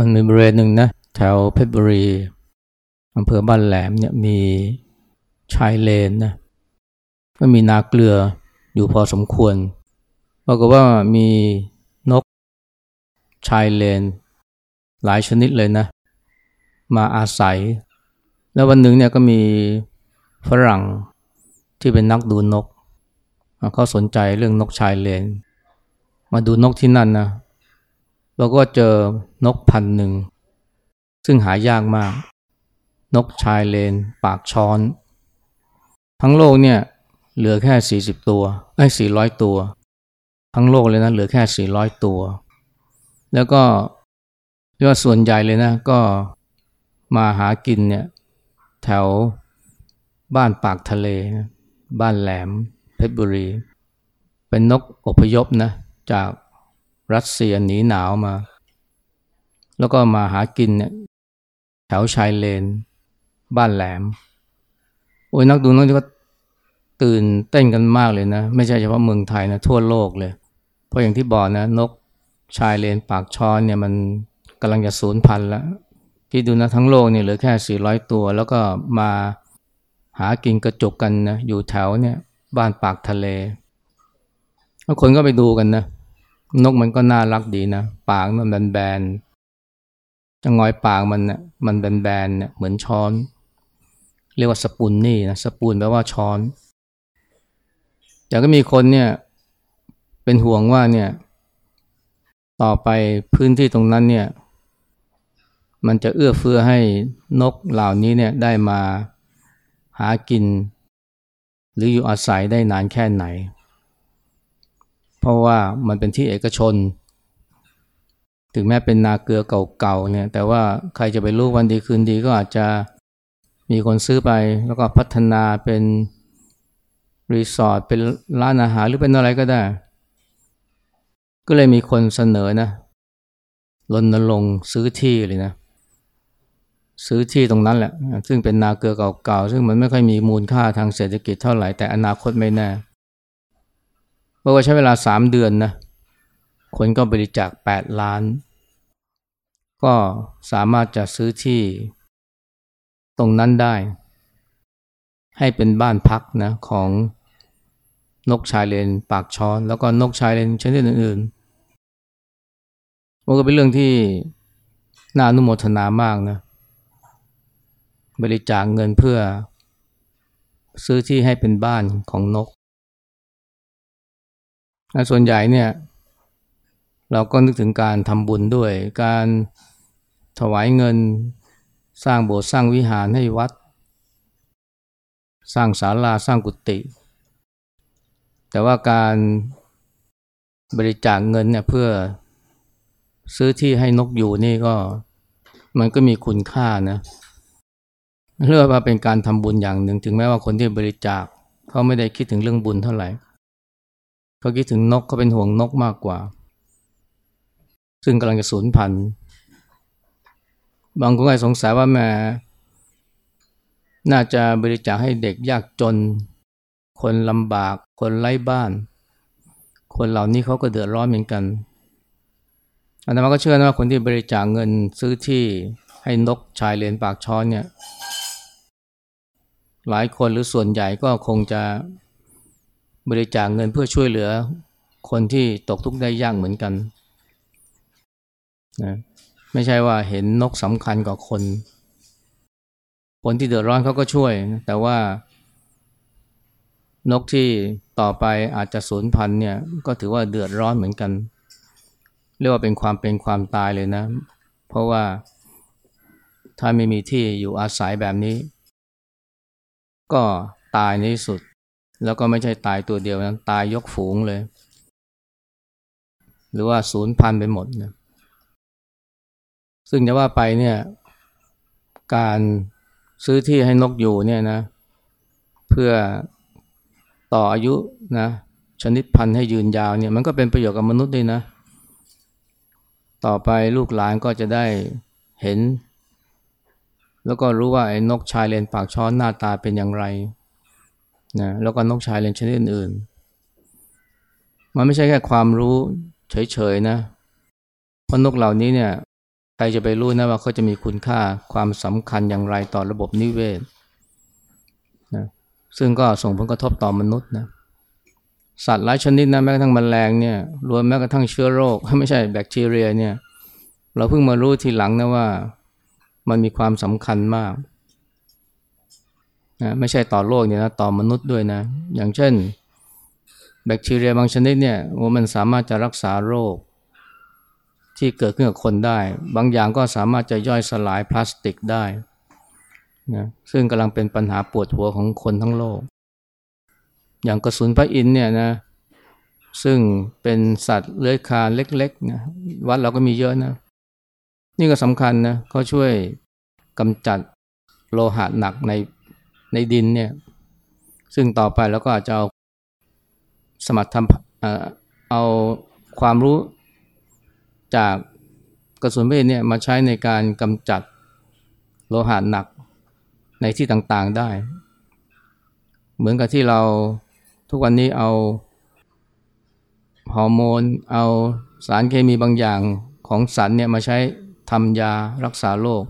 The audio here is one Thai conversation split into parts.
มันมีบริเวณหนึ่งนะแถวเพชรบุรีอำเภอบ้านแหลมเนี่ยมีชายเลนนะก็มีนาเกลืออยู่พอสมควรปรากฏว่ามีนกชายเลน หลายชนิดเลยนะ มาอาศัย แล้ววันหนึ่งเนี่ยก็มีฝรั่งที่เป็นนักดูนกเขาสนใจเรื่องนกชายเลน มาดูนกที่นั่นนะเราก็เจอ นกพันหนึ่ง ซึ่งหายากมาก นกชายเลน ปากช้อน ทั้งโลกเนี่ยเหลือแค่ 40 ตัวไอ้400ตัว ทั้งโลกเลยนะเหลือแค่ 400 ตัว แล้วก็เรียกว่าส่วนใหญ่เลยนะก็มาหากินเนี่ยแถวบ้านปากทะเลนะบ้านแหลมเพชรบุรี เป็นนกอพยพนะจากรัสเซียหนีหนาวมา แล้วก็มาหากินเนี่ยแถวชายเลน บ้านแหลม โอ้ยนักดูนกก็ตื่นเต้นกันมากเลยนะ ไม่ใช่เฉพาะเมืองไทยนะทั่วโลกเลย เพราะอย่างที่บอกนะ นกชายเลนปากช้อนเนี่ยมันกำลังจะสูญพันธุ์แล้วที่ดูนะทั้งโลกเนี่ยเหลือแค่ 400 ตัว แล้วก็มาหากินกระจกกันนะอยู่แถวเนี่ยบ้านปากทะเลแล้วคนก็ไปดูกันนะ นกมันก็น่ารักดีนะ ปากมันแบนๆ งอยปากมันนะ่ะมันแบนๆเนี่ยเหมือนช้อน เรียกว่าสปูนนี่นะสปูนแปลว่าช้อนแต่ก็มีคนเนี่ยเป็นห่วงว่าเนี่ยต่อไปพื้นที่ตรงนั้นเนี่ยมันจะเอื้อเฟื้อให้นกเหล่านี้เนี่ยได้มาหากิน หรืออยู่อาศัยได้นานแค่ไหน เพราะว่ามันเป็นที่เอกชน ถึงแม้เป็นนาเกลือเก่าๆเนี่ย แต่ว่าใครจะไปรู้วันดีคืนดีก็อาจจะมีคนซื้อไป แล้วก็พัฒนาเป็นรีสอร์ทเป็นร้านอาหารหรือเป็นอะไรก็ได้ ก็เลยมีคนเสนอนะรณรงค์ซื้อที่เลยนะ ซื้อที่ตรงนั้นแหละ ซึ่งเป็นนาเกลือเก่าๆ ซึ่งมันไม่ค่อยมีมูลค่าทางเศรษฐกิจเท่าไหร่ แต่อนาคตไม่แน่เพราะว่าใช้เวลาสามเดือนนะ คนก็บริจาคแปดล้าน ก็สามารถจะซื้อที่ตรงนั้นได้ ให้เป็นบ้านพักนะของนกชายเลนปากช้อน แล้วก็นกชายเลนชนิดอื่นๆมันก็เป็นเรื่องที่น่าอนุโมทนามากนะบริจาคเงินเพื่อซื้อที่ให้เป็นบ้านของนก ส่วนใหญ่เนี่ย เราก็นึกถึงการทำบุญด้วยการ ถวายเงิน สร้างโบสถ์สร้างวิหารให้วัด สร้างศาลาสร้างกุฏิแต่ว่าการบริจาคเงินเนี่ยเพื่อซื้อที่ให้นกอยู่นี่ก็มันก็มีคุณค่านะเรียกว่าเป็นการทำบุญอย่างหนึ่ง ถึงแม้ว่าคนที่บริจาคเขาไม่ได้คิดถึงเรื่องบุญเท่าไหร่เขาคิดถึงนกเขาเป็นห่วงนกมากกว่า ซึ่งกำลังจะสูญพันธุ์ บางคนก็สงสัยว่าแม่น่าจะบริจาคให้เด็กยากจน คนลำบาก คนไร้บ้าน คนเหล่านี้เขาก็เดือดร้อนเหมือนกันอันนั้นก็เชื่อนะว่าคนที่บริจาคเงินซื้อที่ให้นกชายเลนปากช้อนเนี่ย หลายคนหรือส่วนใหญ่ก็คงจะบริจาคเงินเพื่อช่วยเหลือ คนที่ตกทุกข์ได้ยากเหมือนกันนะ ไม่ใช่ว่าเห็นนกสำคัญกว่าคน คนที่เดือดร้อนเขาก็ช่วย แต่ว่านกที่ต่อไปอาจจะสูญพันธุ์เนี่ยก็ถือว่าเดือดร้อนเหมือนกัน เรียกว่าเป็นความเป็นความตายเลยนะ เพราะว่าถ้าไม่มีที่อยู่อาศัยแบบนี้ ก็ตายในที่สุด แล้วก็ไม่ใช่ตายตัวเดียวนะตายยกฝูงเลย หรือว่าศูนย์พันธ์ไปหมดนะ ซึ่งจะว่าไปเนี่ยการซื้อที่ให้นกอยู่เนี่ยนะ เพื่อต่ออายุนะ ชนิดพันธุ์ให้ยืนยาวเนี่ยมันก็เป็นประโยชน์กับมนุษย์ด้วยนะ ต่อไปลูกหลานก็จะได้เห็น แล้วก็รู้ว่าไอ้นกชายเลนปากช้อนหน้าตาเป็นอย่างไรนะแล้วก็นกชายเลนชนิดอื่นๆมันไม่ใช่แค่ความรู้เฉยๆนะเพราะนกเหล่านี้เนี่ย ใครจะไปรู้นะว่าเขาจะมีคุณค่าความสำคัญอย่างไรต่อระบบนิเวศนะซึ่งก็ส่งผลกระทบต่อมนุษย์นะสัตว์หลายชนิดนะแม้กระทั่งแมลงเนี่ยรวมแม้กระทั่งเชื้อโรค ไม่ใช่แบคทีเรียเนี่ยเราเพิ่งมารู้ทีหลังนะว่ามันมีความสำคัญมากนะไม่ใช่ต่อโลกเนี่ยนะต่อมนุษย์ด้วยนะ อย่างเช่น แบคทีเรียบางชนิดเนี่ยว่ามันสามารถจะรักษาโรค ที่เกิดขึ้นกับคนได้ บางอย่างก็สามารถจะย่อยสลายพลาสติกได้นะซึ่งกำลังเป็นปัญหาปวดหัวของคนทั้งโลก อย่างกระสุนพระอินเนี่ยนะซึ่งเป็นสัตว์เลื้อยคลานเล็กๆนะวัดเราก็มีเยอะนะ นี่ก็สำคัญนะเขาช่วยกำจัดโลหะหนักในในดินเนี่ยซึ่งต่อไปแล้วก็อาจจะเอาสมรรถทำเอาความรู้ จากกระสุนเวทเนี่ยมาใช้ในการกำจัดโลหะหนักในที่ต่างๆได้ เหมือนกับที่เราทุกวันนี้เอาฮอร์โมน เอาสารเคมีบางอย่างของสัตว์เนี่ยมาใช้ทำยารักษาโรค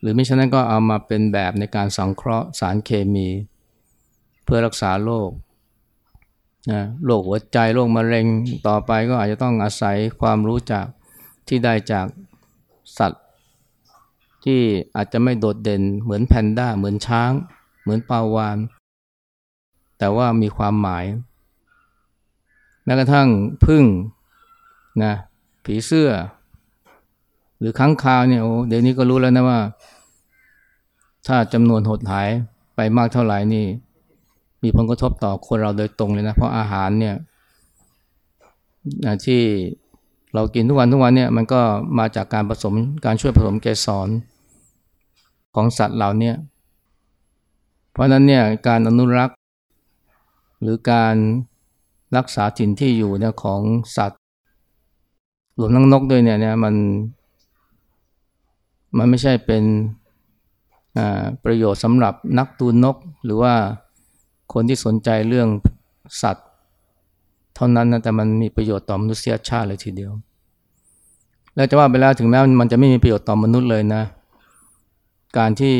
หรือไม่ฉะนั้นก็เอามาเป็นแบบในการสังเคราะห์สารเคมี เพื่อรักษาโรค นะโรคหัวใจโรคมะเร็งต่อไปก็อาจจะต้องอาศัยความรู้จากที่ได้จากสัตว์ ที่อาจจะไม่โดดเด่นเหมือนแพนด้า เหมือนช้าง เหมือนปาวาน แต่ว่ามีความหมายแม้กระทั่งพึ่งนะผีเสื้อ หรือค้างคาวเนี่ยโอ้เดี๋ยวนี้ก็รู้แล้วนะว่า ถ้าจำนวนหดหายไปมากเท่าไหร่นี่ มีผลกระทบต่อคนเราโดยตรงเลยนะ เพราะอาหารเนี่ยที่เรากินทุกวันทุกวันเนี่ยมันก็มาจากการผสมการช่วยผสมเกสรของสัตว์เหล่านี้เพราะนั้นเนี่ยการอนุรักษ์ หรือการรักษาถิ่นที่อยู่เนี่ยของสัตว์รวมทั้งนกด้วยเนี่ยเนี่ยมันมันไม่ใช่เป็นประโยชน์สำหรับนักตูนนกหรือว่า คนที่สนใจเรื่องสัตว์ เท่านั้นนะแต่มันมีประโยชน์ต่อมนุษยชาติเลยทีเดียว แล้วจะว่าไปแล้วถึงแม้มันจะไม่มีประโยชน์ต่อมนุษย์เลยนะ การที่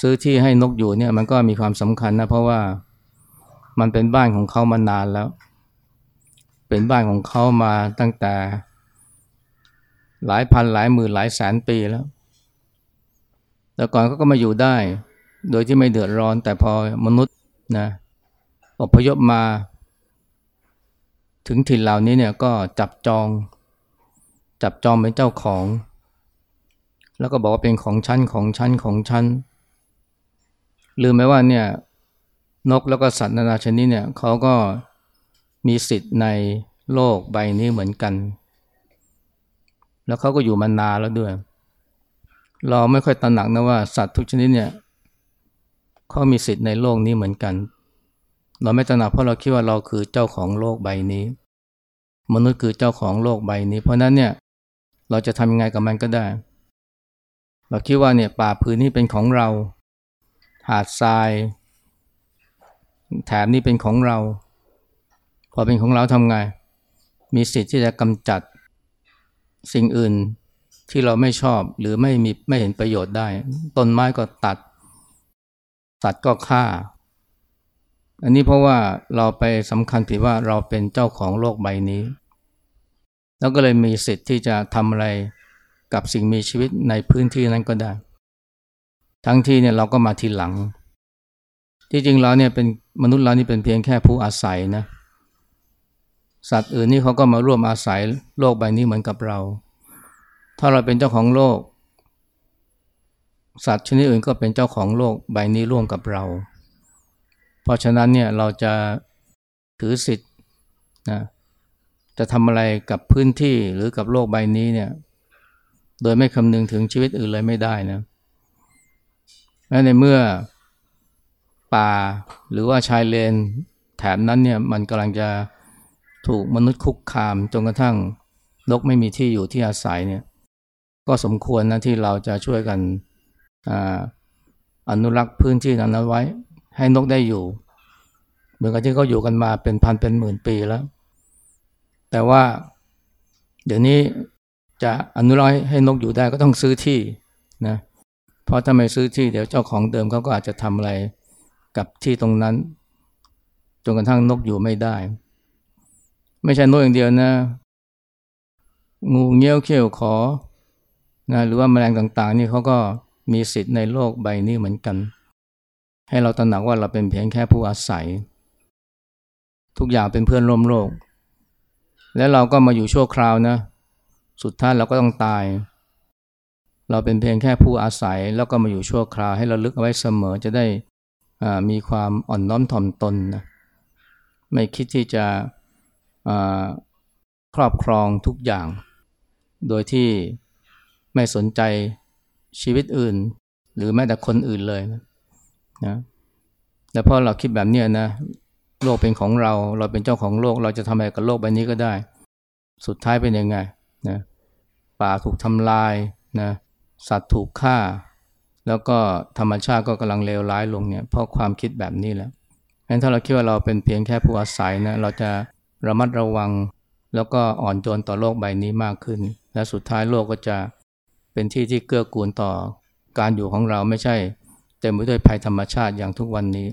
ซื้อที่ให้นกอยู่เนี่ยมันก็มีความสำคัญนะเพราะว่ามันเป็นบ้านของเขามานานแล้ว เป็นบ้านของเขามาตั้งแต่ หลายพันหลายหมื่นหลายแสนปีแล้ว แต่ก่อนเขาก็มาอยู่ได้ โดยที่ไม่เดือดร้อน แต่พอมนุษย์นะอพยพมา ถึงถิ่นเหล่านี้เนี่ยก็จับจอง จับจองเป็นเจ้าของ แล้วก็บอกว่าเป็นของชั้นของชั้นของชั้นลืมไหมว่าเนี่ยนกแล้วก็สัตว์นานาชนิดเนี่ยเขาก็มีสิทธิ์ในโลกใบนี้เหมือนกัน แล้วเขาก็อยู่มานานแล้วด้วย เราไม่ค่อยตระหนักนะว่าสัตว์ทุกชนิดเนี่ย เขามีสิทธิ์ในโลกนี้เหมือนกัน เราไม่ตระหนักเพราะเราคิดว่าเราคือเจ้าของโลกใบนี้ มนุษย์คือเจ้าของโลกใบนี้ เพราะนั้นเนี่ยเราจะทำยังไงกับมันก็ได้ เราคิดว่าเนี่ยป่าพื้นนี้เป็นของเรา หาดทราย แถบนี้เป็นของเรา พอเป็นของเราทำไง มีสิทธิ์ที่จะกำจัดสิ่งอื่นที่เราไม่ชอบหรือไม่มีไม่เห็นประโยชน์ได้ ต้นไม้ก็ตัด สัตว์ก็ฆ่า อันนี้เพราะว่าเราไปสำคัญผิดว่าเราเป็นเจ้าของโลกใบนี้ แล้วก็เลยมีสิทธิ์ที่จะทำอะไรกับสิ่งมีชีวิตในพื้นที่นั้นก็ได้ ทั้งที่เนี่ยเราก็มาทีหลัง ที่จริงเราเนี่ยเป็นมนุษย์เรานี่เป็นเพียงแค่ผู้อาศัยนะสัตว์อื่นนี่เขาก็มาร่วมอาศัยโลกใบนี้เหมือนกับเรา ถ้าเราเป็นเจ้าของโลก สัตว์ชนิดอื่นก็เป็นเจ้าของโลกใบนี้ร่วมกับเรา เพราะฉะนั้นเนี่ยเราจะถือสิทธิ์นะจะทำอะไรกับพื้นที่หรือกับโลกใบนี้เนี่ยโดยไม่คำนึงถึงชีวิตอื่นเลยไม่ได้นะและในเมื่อป่าหรือว่าชายเลนแถบนั้นเนี่ยมันกำลังจะถูกมนุษย์คุกคามจนกระทั่งนกไม่มีที่อยู่ที่อาศัยเนี่ยก็สมควรนะที่เราจะช่วยกัน อนุรักษ์พื้นที่นั้นไว้ ให้นกได้อยู่ เหมือนกับที่เขาอยู่กันมาเป็นพันเป็นหมื่นปีแล้ว แต่ว่าเดี๋ยวนี้จะอนุรักษ์ให้นกอยู่ได้ก็ต้องซื้อที่นะเพราะถ้าไม่ซื้อที่เดี๋ยวเจ้าของเดิมเขาก็อาจจะทำอะไรกับที่ตรงนั้นจนกระทั่งนกอยู่ไม่ได้ ไม่ใช่นกอย่างเดียวนะ งูเงี้ยวเขี้ยวขอนะหรือว่าแมลงต่างๆ นี่เขาก็ มีสิทธิ์ในโลกใบนี้เหมือนกัน ให้เราตระหนักว่าเราเป็นเพียงแค่ผู้อาศัย ทุกอย่างเป็นเพื่อนร่วมโลก และเราก็มาอยู่ชั่วคราวนะ สุดท้ายเราก็ต้องตาย เราเป็นเพียงแค่ผู้อาศัย แล้วก็มาอยู่ชั่วคราวให้เราลึกเอาไว้เสมอจะได้มีความอ่อนน้อมถ่อมตนนะไม่คิดที่จะครอบครองทุกอย่าง โดยที่ไม่สนใจ ชีวิตอื่น หรือแม้แต่คนอื่นเลยนะนะแต่พอเราคิดแบบนี้นะโลกเป็นของเราเราเป็นเจ้าของโลก เราจะทำอะไรกับโลกใบนี้ก็ได้ สุดท้ายเป็นยังไงนะป่าถูกทำลายนะสัตว์ถูกฆ่า แล้วก็ธรรมชาติก็กำลังเลวร้ายลงเนี่ยเพราะความคิดแบบนี้แหละงั้นถ้าเราคิดว่าเราเป็นเพียงแค่ผู้อาศัยนะเราจะระมัดระวัง แล้วก็อ่อนโยนต่อโลกใบนี้มากขึ้น และสุดท้ายโลกก็จะ เป็นที่ที่เกื้อกูลต่อการอยู่ของเราไม่ใช่ เต็มไปด้วยภัยธรรมชาติอย่างทุกวันนี้